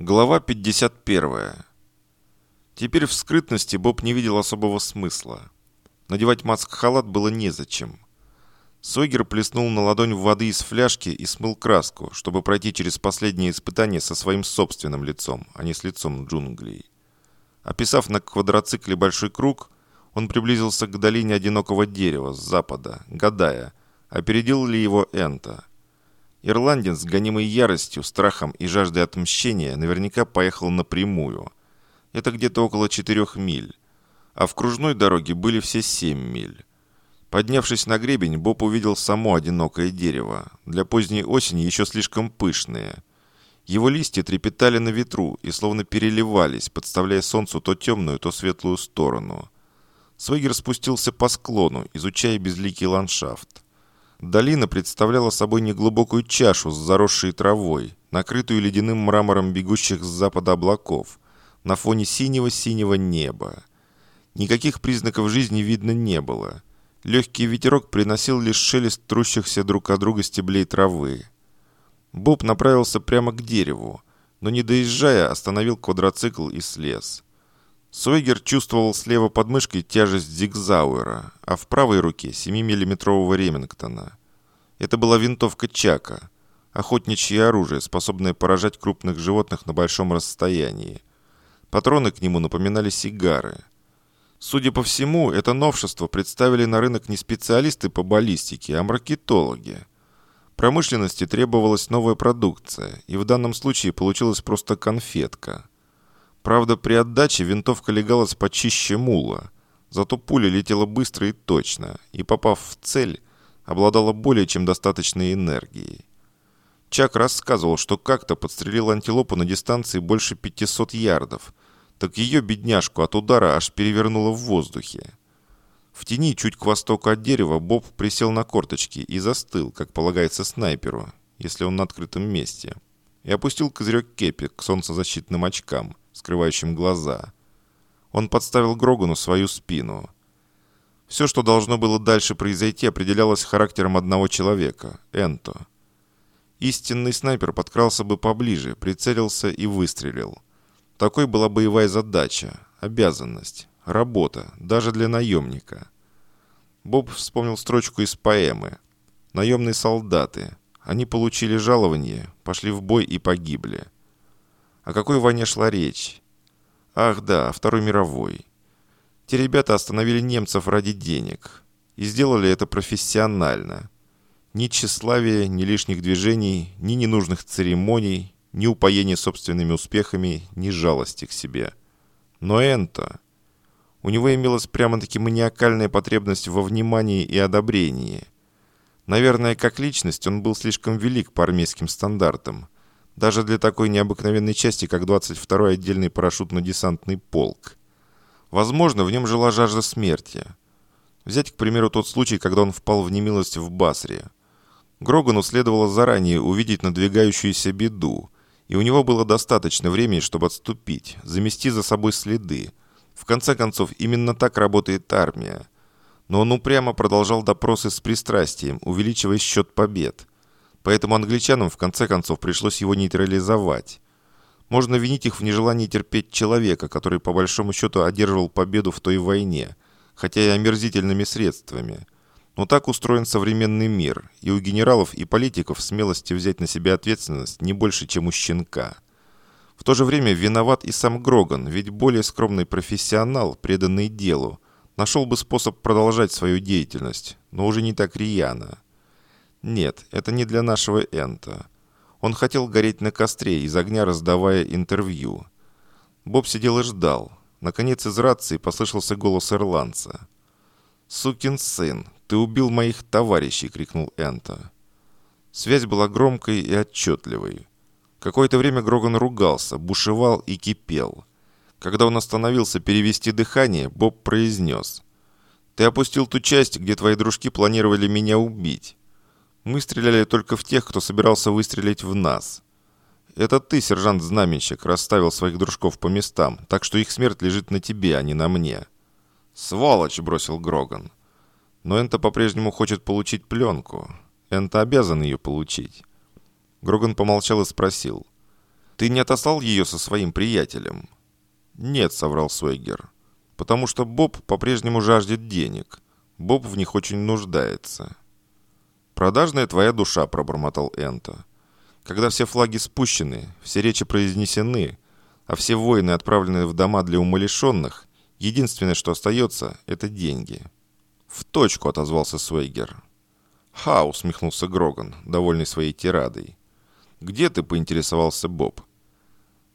Глава 51. Теперь в скрытности Боб не видел особого смысла. Надевать маск-халат было незачем. Сойгер плеснул на ладонь воды из фляжки и смыл краску, чтобы пройти через последнее испытание со своим собственным лицом, а не с лицом джунглей. Описав на квадроцикле большой круг, он приблизился к долине одинокого дерева с запада, гадая, опередил ли его Энта – Ирландец, гонимый яростью, страхом и жаждой отмщения, наверняка поехал напрямую. Это где-то около четырех миль. А в кружной дороге были все семь миль. Поднявшись на гребень, Боб увидел само одинокое дерево, для поздней осени еще слишком пышное. Его листья трепетали на ветру и словно переливались, подставляя солнцу то темную, то светлую сторону. Свегер спустился по склону, изучая безликий ландшафт. Долина представляла собой неглубокую чашу с заросшей травой, накрытую ледяным мрамором бегущих с запада облаков, на фоне синего-синего неба. Никаких признаков жизни видно не было. Легкий ветерок приносил лишь шелест трущихся друг от друга стеблей травы. Боб направился прямо к дереву, но не доезжая, остановил квадроцикл и слез. Сойгер чувствовал слева под мышкой тяжесть Зигзауэра, а в правой руке 7-миллиметрового Ремингтона. Это была винтовка Чака, охотничье оружие, способное поражать крупных животных на большом расстоянии. Патроны к нему напоминали сигары. Судя по всему, это новшество представили на рынок не специалисты по баллистике, а маркетологи. Промышленности требовалась новая продукция, и в данном случае получилась просто конфетка – Правда, при отдаче винтовка легалась почище мула. Зато пуля летела быстро и точно, и, попав в цель, обладала более чем достаточной энергией. Чак рассказывал, что как-то подстрелил антилопу на дистанции больше 500 ярдов, так ее бедняжку от удара аж перевернуло в воздухе. В тени, чуть к востоку от дерева, Боб присел на корточки и застыл, как полагается снайперу, если он на открытом месте, и опустил козырек кепи к солнцезащитным очкам – скрывающим глаза. Он подставил Грогану свою спину. Все, что должно было дальше произойти, определялось характером одного человека – Энто. Истинный снайпер подкрался бы поближе, прицелился и выстрелил. Такой была боевая задача, обязанность, работа, даже для наемника. Боб вспомнил строчку из поэмы. «Наемные солдаты. Они получили жалование, пошли в бой и погибли». О какой войне шла речь? Ах да, Второй мировой. Те ребята остановили немцев ради денег. И сделали это профессионально. Ни тщеславия, ни лишних движений, ни ненужных церемоний, ни упоения собственными успехами, ни жалости к себе. Но Энто... У него имелась прямо-таки маниакальная потребность во внимании и одобрении. Наверное, как личность он был слишком велик по армейским стандартам – даже для такой необыкновенной части, как 22-й отдельный парашютно-десантный полк. Возможно, в нем жила жажда смерти. Взять, к примеру, тот случай, когда он впал в немилость в Басре. Грогану следовало заранее увидеть надвигающуюся беду, и у него было достаточно времени, чтобы отступить, замести за собой следы. В конце концов, именно так работает армия. Но он упрямо продолжал допросы с пристрастием, увеличивая счет побед – Поэтому англичанам в конце концов пришлось его нейтрализовать. Можно винить их в нежелании терпеть человека, который по большому счету одерживал победу в той войне, хотя и омерзительными средствами. Но так устроен современный мир, и у генералов и политиков смелости взять на себя ответственность не больше, чем у щенка. В то же время виноват и сам Гроган, ведь более скромный профессионал, преданный делу, нашел бы способ продолжать свою деятельность, но уже не так рьяно. Нет, это не для нашего Энта. Он хотел гореть на костре, из огня раздавая интервью. Боб сидел и ждал. Наконец из рации послышался голос ирландца. «Сукин сын, ты убил моих товарищей!» — крикнул Энта. Связь была громкой и отчетливой. Какое-то время Гроган ругался, бушевал и кипел. Когда он остановился перевести дыхание, Боб произнес. «Ты опустил ту часть, где твои дружки планировали меня убить. Мы стреляли только в тех, кто собирался выстрелить в нас. Это ты, сержант Знаменщик, расставил своих дружков по местам, так что их смерть лежит на тебе, а не на мне». «Сволочь!» – бросил Гроган. «Но Энто по-прежнему хочет получить пленку. Энто обязан ее получить». Гроган помолчал и спросил. «Ты не отослал ее со своим приятелем?» «Нет», — соврал Суэгер. «Потому что Боб по-прежнему жаждет денег. Боб в них очень нуждается». «Продажная твоя душа», — пробормотал Энто. «Когда все флаги спущены, все речи произнесены, а все воины отправлены в дома для умалишенных, единственное, что остается, это деньги». «В точку», — отозвался Суэгер. «Ха!» — усмехнулся Гроган, довольный своей тирадой. «Где ты?» — поинтересовался Боб.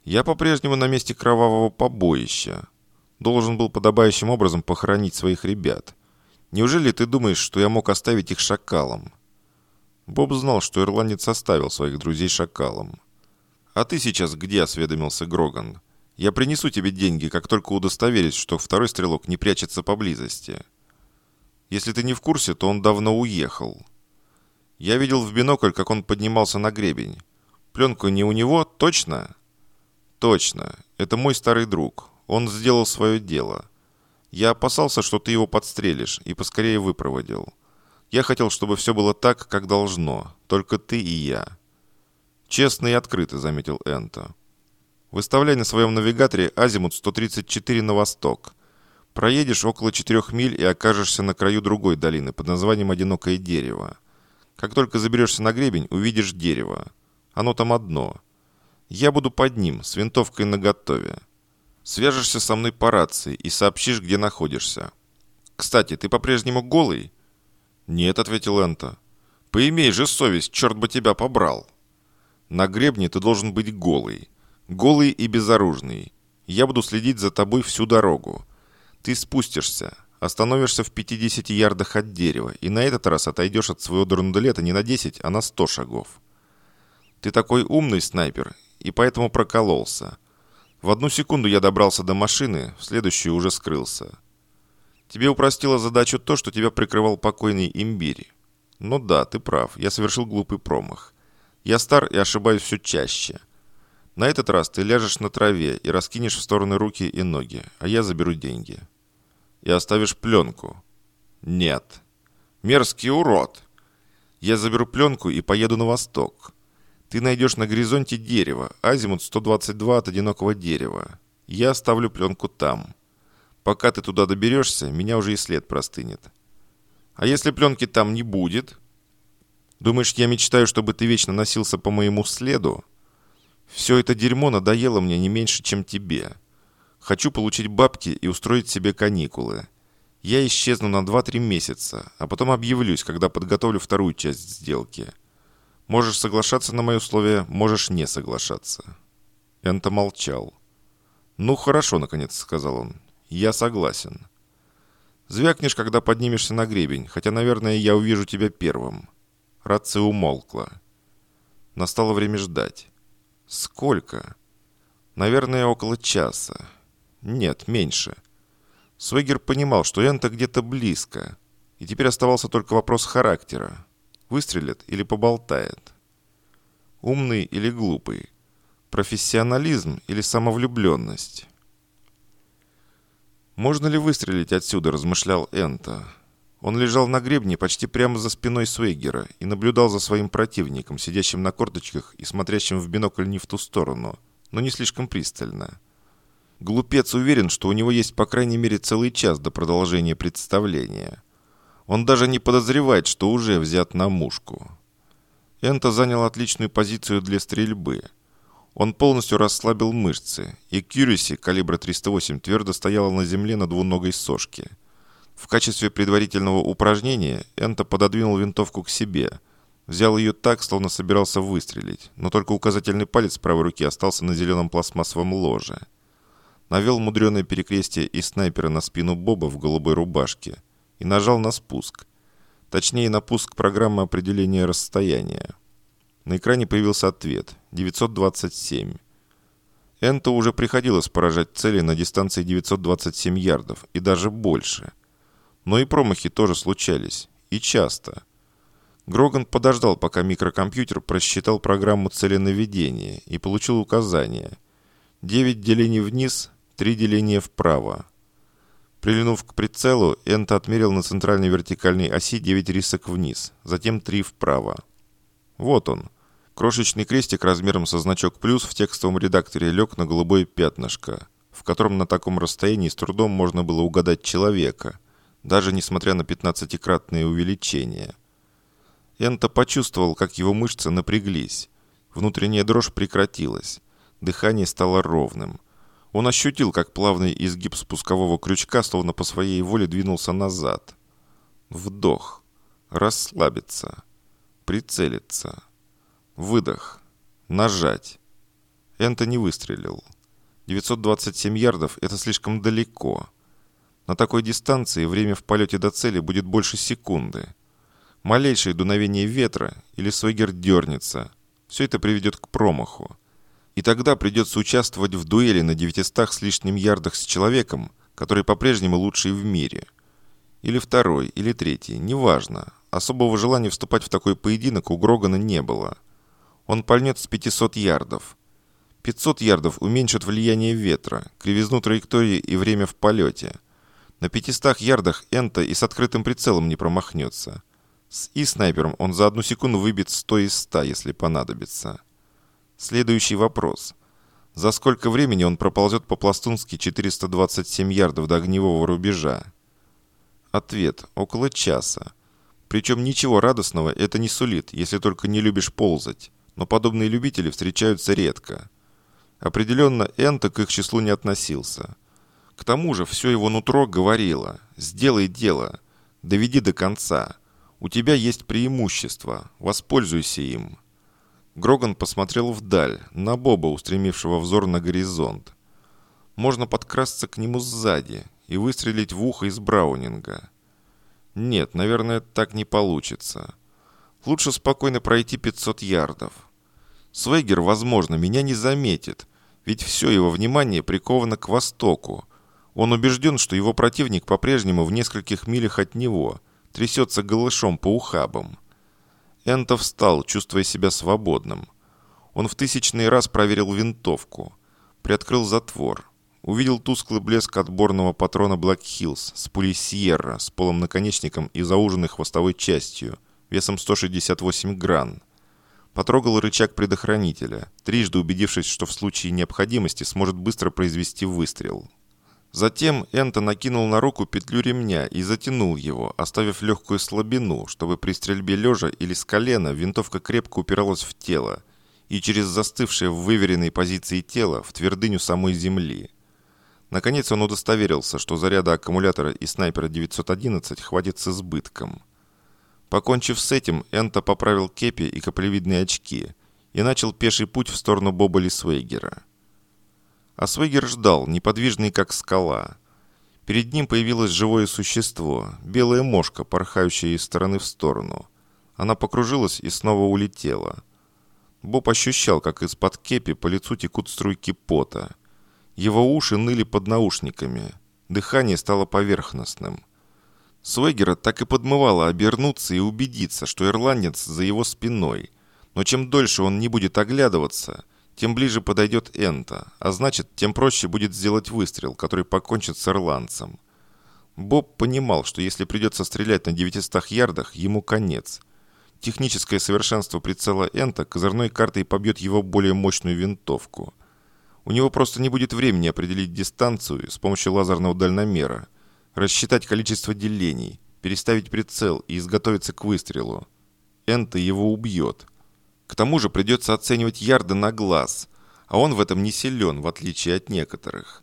Я по-прежнему на месте кровавого побоища. Должен был подобающим образом похоронить своих ребят. Неужели ты думаешь, что я мог оставить их шакалом?» Боб знал, что ирландец оставил своих друзей шакалом. «А ты сейчас где?» – осведомился Гроган. «Я принесу тебе деньги, как только удостоверюсь, что второй стрелок не прячется поблизости. Если ты не в курсе, то он давно уехал. Я видел в бинокль, как он поднимался на гребень. Пленку не у него, точно?» «Точно. Это мой старый друг. Он сделал свое дело. Я опасался, что ты его подстрелишь, и поскорее выпроводил. Я хотел, чтобы все было так, как должно. Только ты и я». «Честно и открыто», — заметил Энто. «Выставляй на своем навигаторе азимут 134 на восток. Проедешь около 4 миль и окажешься на краю другой долины под названием «Одинокое дерево». Как только заберешься на гребень, увидишь дерево. Оно там одно — я буду под ним, с винтовкой наготове. Свяжешься со мной по рации и сообщишь, где находишься. Кстати, ты по-прежнему голый? Нет, ответил Энто. Поимей же совесть, черт бы тебя побрал. На гребне ты должен быть голый. Голый и безоружный. Я буду следить за тобой всю дорогу. Ты спустишься, остановишься в 50 ярдах от дерева и на этот раз отойдешь от своего драндулета не на 10, а на 100 шагов. Ты такой умный снайпер и поэтому прокололся. В одну секунду я добрался до машины, в следующую уже скрылся. Тебе упростило задачу то, что тебя прикрывал покойный имбирь. Ну да, ты прав, я совершил глупый промах. Я стар и ошибаюсь все чаще. На этот раз ты ляжешь на траве и раскинешь в стороны руки и ноги, а я заберу деньги. И оставишь пленку. Нет. Мерзкий урод. Я заберу пленку и поеду на восток. Ты найдешь на горизонте дерево, азимут 122 от одинокого дерева. Я оставлю пленку там. Пока ты туда доберешься, меня уже и след простынет. А если пленки там не будет? Думаешь, я мечтаю, чтобы ты вечно носился по моему следу? Все это дерьмо надоело мне не меньше, чем тебе. Хочу получить бабки и устроить себе каникулы. Я исчезну на 2-3 месяца, а потом объявлюсь, когда подготовлю вторую часть сделки – Можешь соглашаться на мои условия, можешь не соглашаться». Энто молчал. «Ну, хорошо», — наконец сказал он. «Я согласен». «Звякнешь, когда поднимешься на гребень, хотя, наверное, я увижу тебя первым». Рация умолкла. Настало время ждать. «Сколько?» «Наверное, около часа». «Нет, меньше». Свегер понимал, что Энто где-то близко, и теперь оставался только вопрос характера. Выстрелит или поболтает? Умный или глупый? Профессионализм или самовлюбленность? «Можно ли выстрелить отсюда?» – размышлял Энто. Он лежал на гребне почти прямо за спиной Свейгера и наблюдал за своим противником, сидящим на корточках и смотрящим в бинокль не в ту сторону, но не слишком пристально. Глупец уверен, что у него есть по крайней мере целый час до продолжения представления. Он даже не подозревает, что уже взят на мушку. Энто занял отличную позицию для стрельбы. Он полностью расслабил мышцы, и Кьюриси калибра 308 твердо стояла на земле на двуногой сошке. В качестве предварительного упражнения Энто пододвинул винтовку к себе, взял ее так, словно собирался выстрелить, но только указательный палец правой руки остался на зеленом пластмассовом ложе. Навел мудреное перекрестие из снайпера на спину Боба в голубой рубашке – и нажал на спуск. Точнее, на пуск программы определения расстояния. На экране появился ответ – 927. Энто уже приходилось поражать цели на дистанции 927 ярдов и даже больше. Но и промахи тоже случались, и часто. Гроган подождал, пока микрокомпьютер просчитал программу целенаведения и получил указание. 9 делений вниз, 3 деления вправо. Прилинув к прицелу, Энто отмерил на центральной вертикальной оси 9 рисок вниз, затем 3 вправо. Вот он. Крошечный крестик размером со значок «плюс» в текстовом редакторе лег на голубое пятнышко, в котором на таком расстоянии с трудом можно было угадать человека, даже несмотря на 15-кратное увеличение. Энто почувствовал, как его мышцы напряглись. Внутренняя дрожь прекратилась. Дыхание стало ровным. Он ощутил, как плавный изгиб спускового крючка, словно по своей воле, двинулся назад. Вдох. Расслабиться. Прицелиться. Выдох. Нажать. Энто не выстрелил. 927 ярдов – это слишком далеко. На такой дистанции время в полете до цели будет больше секунды. Малейшее дуновение ветра или Свегер дернется. Все это приведет к промаху. И тогда придется участвовать в дуэли на 900 с лишним ярдах с человеком, который по-прежнему лучший в мире. Или второй, или третий, неважно. Особого желания вступать в такой поединок у Грогана не было. Он пальнет с 500 ярдов. 500 ярдов уменьшит влияние ветра, кривизну траектории и время в полете. На 500 ярдах Энта и с открытым прицелом не промахнется. С И-снайпером он за одну секунду выбит 100 из 100, если понадобится. Следующий вопрос. За сколько времени он проползет по-пластунски 427 ярдов до огневого рубежа? Ответ. Около часа. Причем ничего радостного это не сулит, если только не любишь ползать. Но подобные любители встречаются редко. Определенно, Энто к их числу не относился. К тому же, все его нутро говорило «Сделай дело, доведи до конца. У тебя есть преимущество, воспользуйся им». Гроган посмотрел вдаль, на Боба, устремившего взор на горизонт. Можно подкрасться к нему сзади и выстрелить в ухо из Браунинга. Нет, наверное, так не получится. Лучше спокойно пройти 500 ярдов. Свейгер, возможно, меня не заметит, ведь все его внимание приковано к востоку. Он убежден, что его противник по-прежнему в нескольких милях от него, трясется голышом по ухабам. Энто встал, чувствуя себя свободным. Он в тысячный раз проверил винтовку. Приоткрыл затвор. Увидел тусклый блеск отборного патрона Black Hills с пулей Сьерра с полым наконечником и зауженной хвостовой частью, весом 168 гран. Потрогал рычаг предохранителя, трижды убедившись, что в случае необходимости сможет быстро произвести выстрел. Затем Энто накинул на руку петлю ремня и затянул его, оставив легкую слабину, чтобы при стрельбе лежа или с колена винтовка крепко упиралась в тело и через застывшее в выверенной позиции тело в твердыню самой земли. Наконец он удостоверился, что заряда аккумулятора и снайпера 911 хватит с избытком. Покончив с этим, Энто поправил кепи и каплевидные очки и начал пеший путь в сторону Боба Лисвейгера. А Свегер ждал, неподвижный как скала. Перед ним появилось живое существо, белая мошка, порхающая из стороны в сторону. Она покружилась и снова улетела. Боб ощущал, как из-под кепи по лицу текут струйки пота. Его уши ныли под наушниками. Дыхание стало поверхностным. Свегера так и подмывало обернуться и убедиться, что ирландец за его спиной. Но чем дольше он не будет оглядываться, тем ближе подойдет Энта, а значит, тем проще будет сделать выстрел, который покончит с ирландцем. Боб понимал, что если придется стрелять на 900 ярдах, ему конец. Техническое совершенство прицела Энта козырной картой побьет его более мощную винтовку. У него просто не будет времени определить дистанцию с помощью лазерного дальномера, рассчитать количество делений, переставить прицел и изготовиться к выстрелу. Энта его убьет – к тому же придется оценивать ярды на глаз, а он в этом не силен, в отличие от некоторых.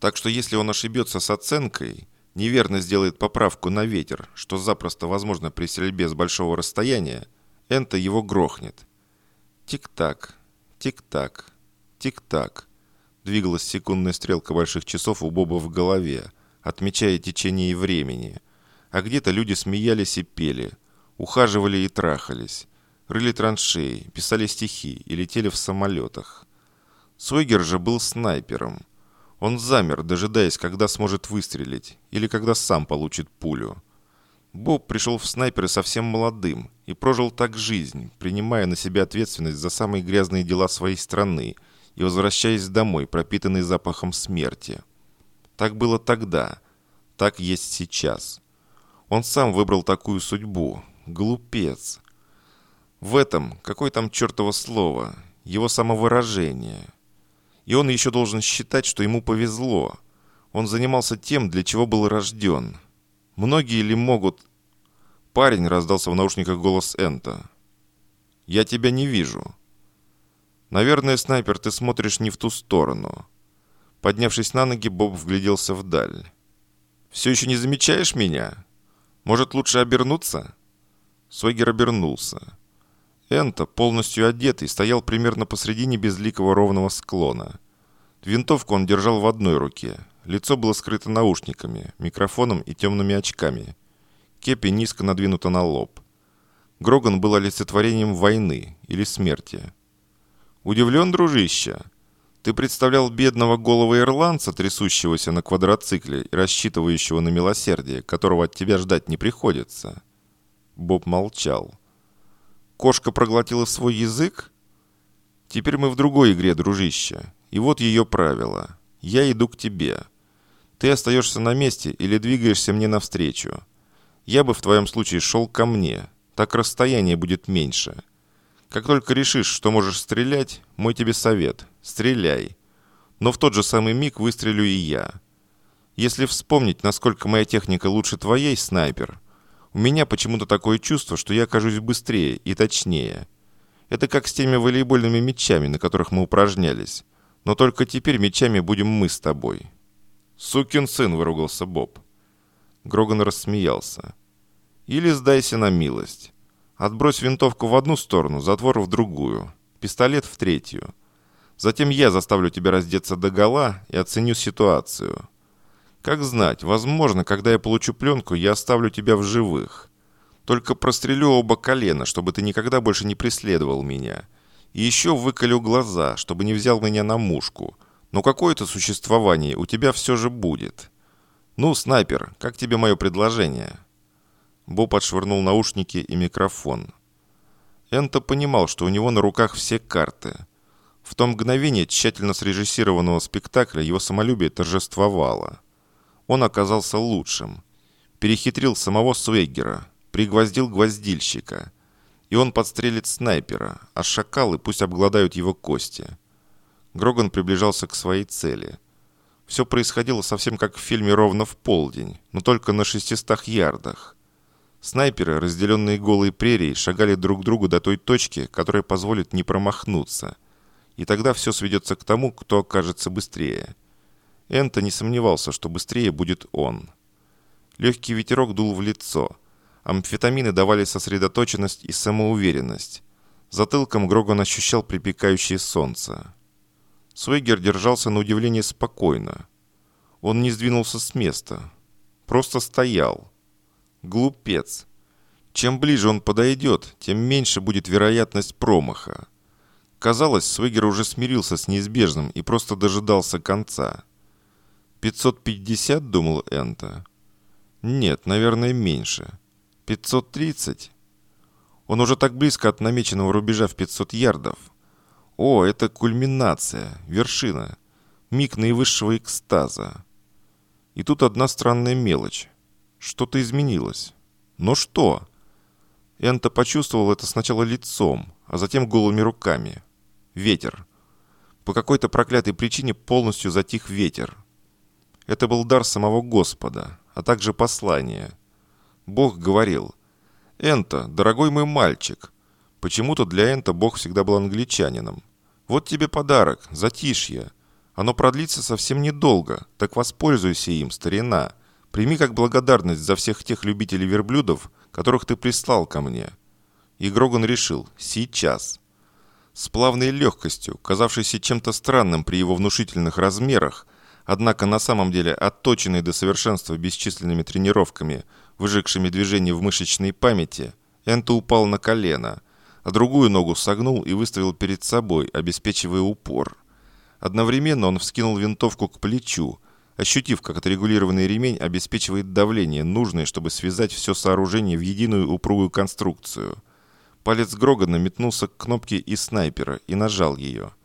Так что если он ошибется с оценкой, неверно сделает поправку на ветер, что запросто возможно при стрельбе с большого расстояния, Энто его грохнет. Тик-так, тик-так, тик-так. Двигалась секундная стрелка больших часов у Боба в голове, отмечая течение времени. А где-то люди смеялись и пели, ухаживали и трахались рыли траншеи, писали стихи и летели в самолетах. Сойгер же был снайпером. Он замер, дожидаясь, когда сможет выстрелить, или когда сам получит пулю. Боб пришел в снайперы совсем молодым и прожил так жизнь, принимая на себя ответственность за самые грязные дела своей страны и возвращаясь домой, пропитанный запахом смерти. Так было тогда, так есть сейчас. Он сам выбрал такую судьбу. Глупец. В этом, какое там чертово слово, его самовыражение. И он еще должен считать, что ему повезло. Он занимался тем, для чего был рожден. Многие ли могут... Парень раздался в наушниках голос Энта. «Я тебя не вижу». «Наверное, снайпер, ты смотришь не в ту сторону». Поднявшись на ноги, Боб вгляделся вдаль. «Все еще не замечаешь меня? Может, лучше обернуться?» Сойгер обернулся. Энто, полностью одетый, стоял примерно посредине безликого ровного склона. Винтовку он держал в одной руке. Лицо было скрыто наушниками, микрофоном и темными очками. Кепи низко надвинута на лоб. Гроган был олицетворением войны или смерти. «Удивлен, дружище? Ты представлял бедного голого ирландца, трясущегося на квадроцикле и рассчитывающего на милосердие, которого от тебя ждать не приходится?» Боб молчал. Кошка проглотила свой язык? Теперь мы в другой игре, дружище. И вот ее правило. Я иду к тебе. Ты остаешься на месте или двигаешься мне навстречу. Я бы в твоем случае шел ко мне. Так расстояние будет меньше. Как только решишь, что можешь стрелять, мой тебе совет. Стреляй. Но в тот же самый миг выстрелю и я. Если вспомнить, насколько моя техника лучше твоей, снайпер, у меня почему-то такое чувство, что я окажусь быстрее и точнее. Это как с теми волейбольными мячами, на которых мы упражнялись. Но только теперь мячами будем мы с тобой». «Сукин сын!» – выругался Боб. Гроган рассмеялся. «Или сдайся на милость. Отбрось винтовку в одну сторону, затвор в другую, пистолет в третью. Затем я заставлю тебя раздеться до гола и оценю ситуацию. Как знать, возможно, когда я получу пленку, я оставлю тебя в живых. Только прострелю оба колена, чтобы ты никогда больше не преследовал меня. И еще выколю глаза, чтобы не взял меня на мушку. Но какое-то существование у тебя все же будет. Ну, снайпер, как тебе мое предложение?» Боб отшвырнул наушники и микрофон. Энто понимал, что у него на руках все карты. В том мгновении тщательно срежиссированного спектакля его самолюбие торжествовало он оказался лучшим. Перехитрил самого Свейгера, пригвоздил гвоздильщика. И он подстрелит снайпера, а шакалы пусть обгладают его кости. Гроган приближался к своей цели. Все происходило совсем как в фильме «Ровно в полдень», но только на 600 ярдах. Снайперы, разделенные голой прерией, шагали друг к другу до той точки, которая позволит не промахнуться. И тогда все сведется к тому, кто окажется быстрее. Энто не сомневался, что быстрее будет он. Легкий ветерок дул в лицо. Амфетамины давали сосредоточенность и самоуверенность. Затылком Гроган ощущал припекающее солнце. Свейгер держался на удивление спокойно. Он не сдвинулся с места. Просто стоял. Глупец. Чем ближе он подойдет, тем меньше будет вероятность промаха. Казалось, Свегер уже смирился с неизбежным и просто дожидался конца. «550?» – думал Энта. «Нет, наверное, меньше. 530?» Он уже так близко от намеченного рубежа в 500 ярдов. О, это кульминация, вершина, миг наивысшего экстаза. И тут одна странная мелочь. Что-то изменилось. Но что? Энто почувствовал это сначала лицом, а затем голыми руками. Ветер. По какой-то проклятой причине полностью затих ветер. Это был дар самого Господа, а также послание. Бог говорил, «Энто, дорогой мой мальчик». Почему-то для Энто Бог всегда был англичанином. «Вот тебе подарок, затишье. Оно продлится совсем недолго, так воспользуйся им, старина. Прими как благодарность за всех тех любителей верблюдов, которых ты прислал ко мне». И Гроган решил «сейчас». С плавной легкостью, казавшейся чем-то странным при его внушительных размерах, Однако на самом деле отточенный до совершенства бесчисленными тренировками, выжигшими движения в мышечной памяти, Энто упал на колено, а другую ногу согнул и выставил перед собой, обеспечивая упор. Одновременно он вскинул винтовку к плечу, ощутив, как отрегулированный ремень обеспечивает давление, нужное, чтобы связать все сооружение в единую упругую конструкцию. Палец Грогана метнулся к кнопке из снайпера и нажал ее –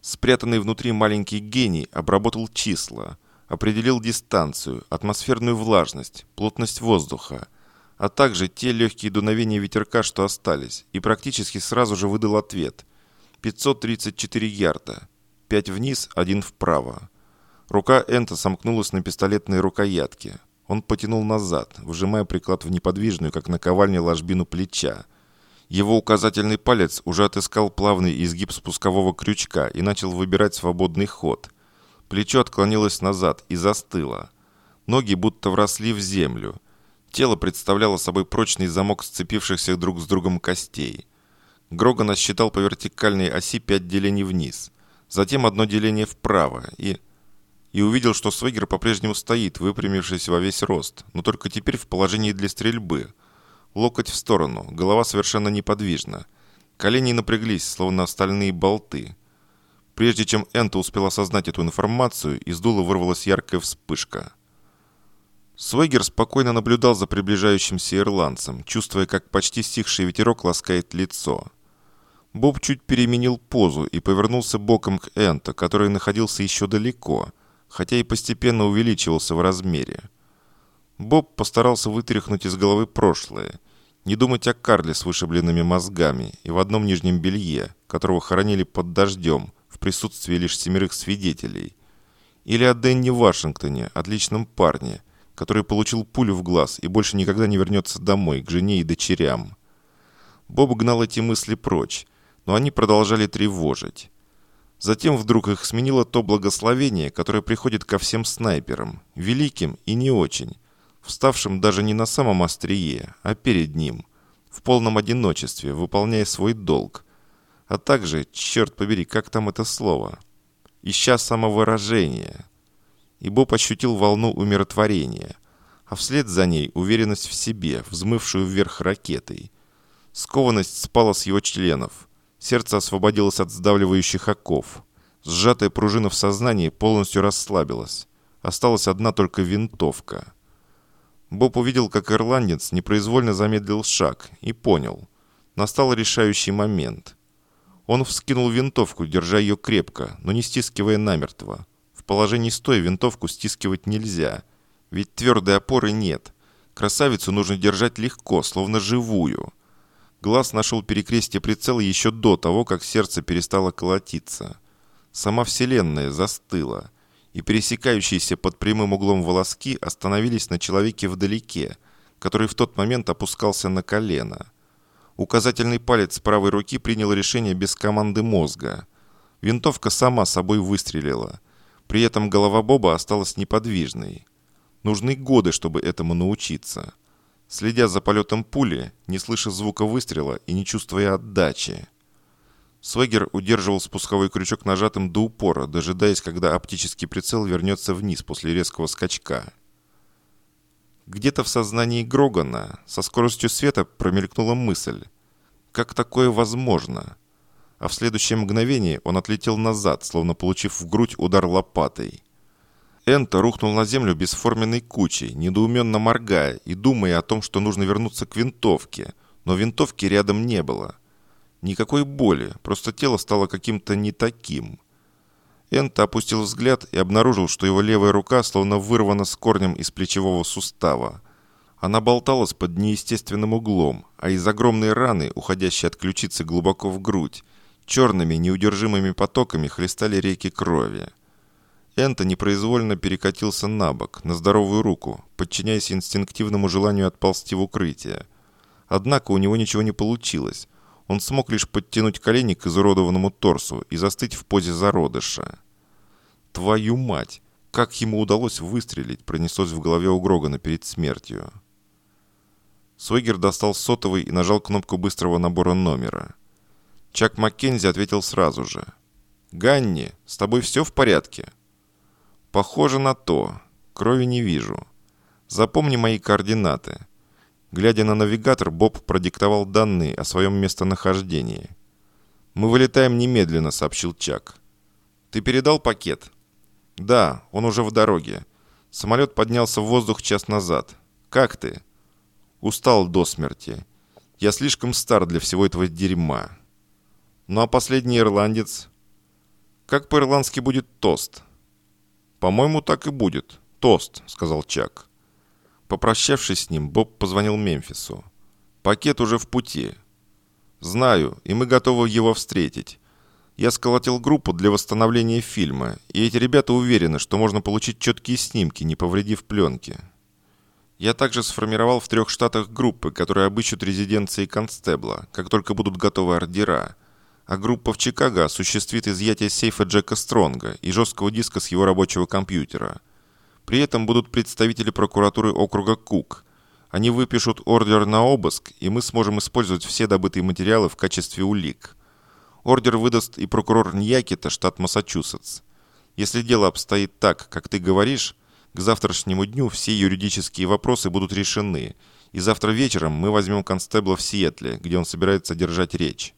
Спрятанный внутри маленький гений обработал числа, определил дистанцию, атмосферную влажность, плотность воздуха, а также те легкие дуновения ветерка, что остались, и практически сразу же выдал ответ. 534 ярда. 5 вниз, один вправо. Рука Энта сомкнулась на пистолетной рукоятке. Он потянул назад, выжимая приклад в неподвижную, как наковальня, ложбину плеча. Его указательный палец уже отыскал плавный изгиб спускового крючка и начал выбирать свободный ход. Плечо отклонилось назад и застыло. Ноги будто вросли в землю – Тело представляло собой прочный замок сцепившихся друг с другом костей. Гроган осчитал по вертикальной оси пять делений вниз, затем одно деление вправо и... И увидел, что Свегер по-прежнему стоит, выпрямившись во весь рост, но только теперь в положении для стрельбы. Локоть в сторону, голова совершенно неподвижна. Колени напряглись, словно стальные болты. Прежде чем Энто успел осознать эту информацию, из дула вырвалась яркая вспышка – Свегер спокойно наблюдал за приближающимся ирландцем, чувствуя, как почти стихший ветерок ласкает лицо. Боб чуть переменил позу и повернулся боком к Энто, который находился еще далеко, хотя и постепенно увеличивался в размере. Боб постарался вытряхнуть из головы прошлое, не думать о Карле с вышибленными мозгами и в одном нижнем белье, которого хоронили под дождем, в присутствии лишь семерых свидетелей. Или о Дэнни Вашингтоне, отличном парне – который получил пулю в глаз и больше никогда не вернется домой, к жене и дочерям. Боб гнал эти мысли прочь, но они продолжали тревожить. Затем вдруг их сменило то благословение, которое приходит ко всем снайперам, великим и не очень, вставшим даже не на самом острие, а перед ним, в полном одиночестве, выполняя свой долг. А также, черт побери, как там это слово? Ища самовыражение и Боб ощутил волну умиротворения, а вслед за ней уверенность в себе, взмывшую вверх ракетой. Скованность спала с его членов. Сердце освободилось от сдавливающих оков. Сжатая пружина в сознании полностью расслабилась. Осталась одна только винтовка. Боб увидел, как ирландец непроизвольно замедлил шаг и понял. Настал решающий момент. Он вскинул винтовку, держа ее крепко, но не стискивая намертво положении стоя винтовку стискивать нельзя, ведь твердой опоры нет. Красавицу нужно держать легко, словно живую. Глаз нашел перекрестие прицела еще до того, как сердце перестало колотиться. Сама Вселенная застыла, и пересекающиеся под прямым углом волоски остановились на человеке вдалеке, который в тот момент опускался на колено. Указательный палец правой руки принял решение без команды мозга. Винтовка сама собой выстрелила – при этом голова Боба осталась неподвижной. Нужны годы, чтобы этому научиться. Следя за полетом пули, не слыша звука выстрела и не чувствуя отдачи. Свегер удерживал спусковой крючок нажатым до упора, дожидаясь, когда оптический прицел вернется вниз после резкого скачка. Где-то в сознании Грогана со скоростью света промелькнула мысль. Как такое возможно? а в следующее мгновение он отлетел назад, словно получив в грудь удар лопатой. Энто рухнул на землю бесформенной кучей, недоуменно моргая и думая о том, что нужно вернуться к винтовке, но винтовки рядом не было. Никакой боли, просто тело стало каким-то не таким. Энто опустил взгляд и обнаружил, что его левая рука словно вырвана с корнем из плечевого сустава. Она болталась под неестественным углом, а из огромной раны, уходящей от ключицы глубоко в грудь, Черными, неудержимыми потоками хлестали реки крови. Энто непроизвольно перекатился на бок, на здоровую руку, подчиняясь инстинктивному желанию отползти в укрытие. Однако у него ничего не получилось. Он смог лишь подтянуть колени к изуродованному торсу и застыть в позе зародыша. «Твою мать! Как ему удалось выстрелить?» пронеслось в голове у Грогана перед смертью. Сойгер достал сотовый и нажал кнопку быстрого набора номера. Чак Маккензи ответил сразу же. «Ганни, с тобой все в порядке?» «Похоже на то. Крови не вижу. Запомни мои координаты». Глядя на навигатор, Боб продиктовал данные о своем местонахождении. «Мы вылетаем немедленно», — сообщил Чак. «Ты передал пакет?» «Да, он уже в дороге. Самолет поднялся в воздух час назад. Как ты?» «Устал до смерти. Я слишком стар для всего этого дерьма». Ну а последний ирландец? Как по-ирландски будет тост? По-моему, так и будет. Тост, сказал Чак. Попрощавшись с ним, Боб позвонил Мемфису. «Пакет уже в пути». «Знаю, и мы готовы его встретить. Я сколотил группу для восстановления фильма, и эти ребята уверены, что можно получить четкие снимки, не повредив пленки. Я также сформировал в трех штатах группы, которые обыщут резиденции Констебла, как только будут готовы ордера. А группа в Чикаго осуществит изъятие сейфа Джека Стронга и жесткого диска с его рабочего компьютера. При этом будут представители прокуратуры округа Кук. Они выпишут ордер на обыск, и мы сможем использовать все добытые материалы в качестве улик. Ордер выдаст и прокурор Ньякита, штат Массачусетс. Если дело обстоит так, как ты говоришь, к завтрашнему дню все юридические вопросы будут решены, и завтра вечером мы возьмем констебла в Сиэтле, где он собирается держать речь».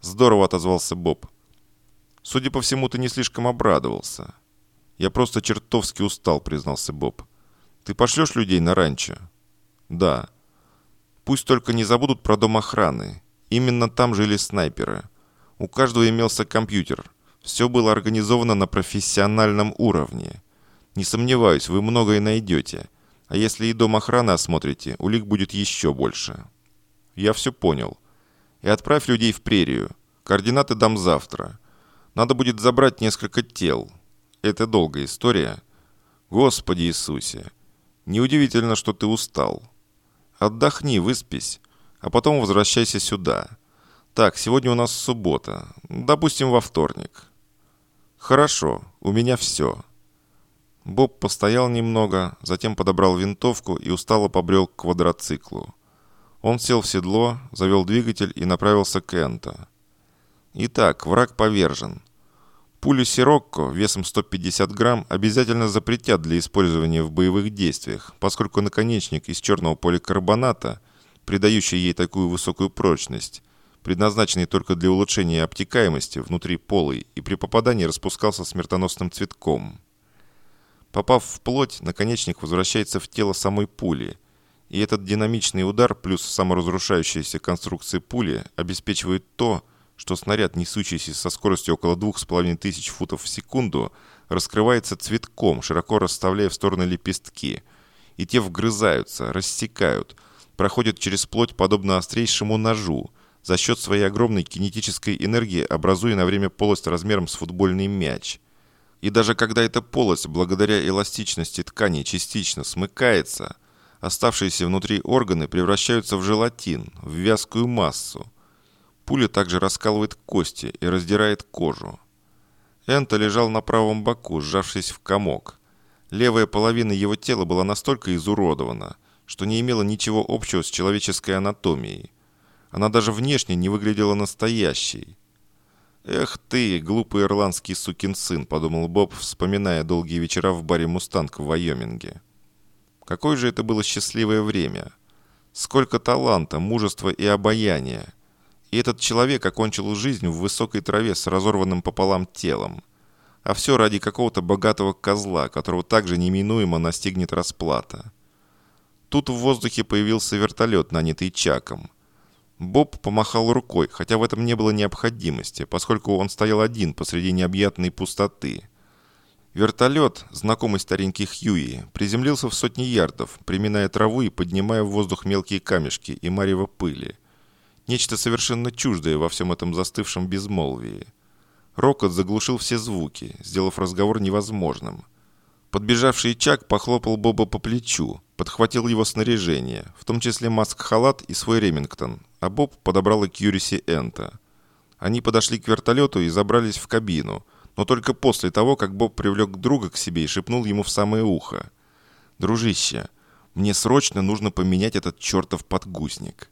«Здорово», — отозвался Боб. «Судя по всему, ты не слишком обрадовался». «Я просто чертовски устал», — признался Боб. «Ты пошлешь людей на ранчо?» «Да». «Пусть только не забудут про дом охраны. Именно там жили снайперы. У каждого имелся компьютер. Все было организовано на профессиональном уровне. Не сомневаюсь, вы многое найдете. А если и дом охраны осмотрите, улик будет еще больше. Я все понял. И отправь людей в прерию. Координаты дам завтра. Надо будет забрать несколько тел. Это долгая история. Господи Иисусе. Неудивительно, что ты устал. Отдохни, выспись, а потом возвращайся сюда. Так, сегодня у нас суббота. Допустим, во вторник. Хорошо, у меня все. Боб постоял немного, затем подобрал винтовку и устало побрел к квадроциклу. Он сел в седло, завел двигатель и направился к Энто. Итак, враг повержен. Пулю Сирокко весом 150 грамм обязательно запретят для использования в боевых действиях, поскольку наконечник из черного поликарбоната, придающий ей такую высокую прочность, предназначенный только для улучшения обтекаемости внутри полой и при попадании распускался смертоносным цветком. Попав в плоть, наконечник возвращается в тело самой пули, и этот динамичный удар плюс саморазрушающаяся конструкция пули обеспечивает то, что снаряд, несущийся со скоростью около 2500 футов в секунду, раскрывается цветком, широко расставляя в стороны лепестки, и те вгрызаются, рассекают, проходят через плоть подобно острейшему ножу – за счет своей огромной кинетической энергии образуя на время полость размером с футбольный мяч. И даже когда эта полость, благодаря эластичности ткани, частично смыкается, оставшиеся внутри органы превращаются в желатин, в вязкую массу. Пуля также раскалывает кости и раздирает кожу. Энто лежал на правом боку, сжавшись в комок. Левая половина его тела была настолько изуродована, что не имела ничего общего с человеческой анатомией – она даже внешне не выглядела настоящей. «Эх ты, глупый ирландский сукин сын», — подумал Боб, вспоминая долгие вечера в баре «Мустанг» в Вайоминге. Какое же это было счастливое время! Сколько таланта, мужества и обаяния! И этот человек окончил жизнь в высокой траве с разорванным пополам телом. А все ради какого-то богатого козла, которого также неминуемо настигнет расплата. Тут в воздухе появился вертолет, нанятый Чаком — Боб помахал рукой, хотя в этом не было необходимости, поскольку он стоял один посреди необъятной пустоты. Вертолет, знакомый старенький Хьюи, приземлился в сотни ярдов, приминая траву и поднимая в воздух мелкие камешки и марево пыли. Нечто совершенно чуждое во всем этом застывшем безмолвии. Рокот заглушил все звуки, сделав разговор невозможным. Подбежавший Чак похлопал Боба по плечу, подхватил его снаряжение, в том числе маск-халат и свой Ремингтон, а Боб подобрал и Кьюриси Энта. Они подошли к вертолету и забрались в кабину, но только после того, как Боб привлек друга к себе и шепнул ему в самое ухо. «Дружище, мне срочно нужно поменять этот чертов подгузник».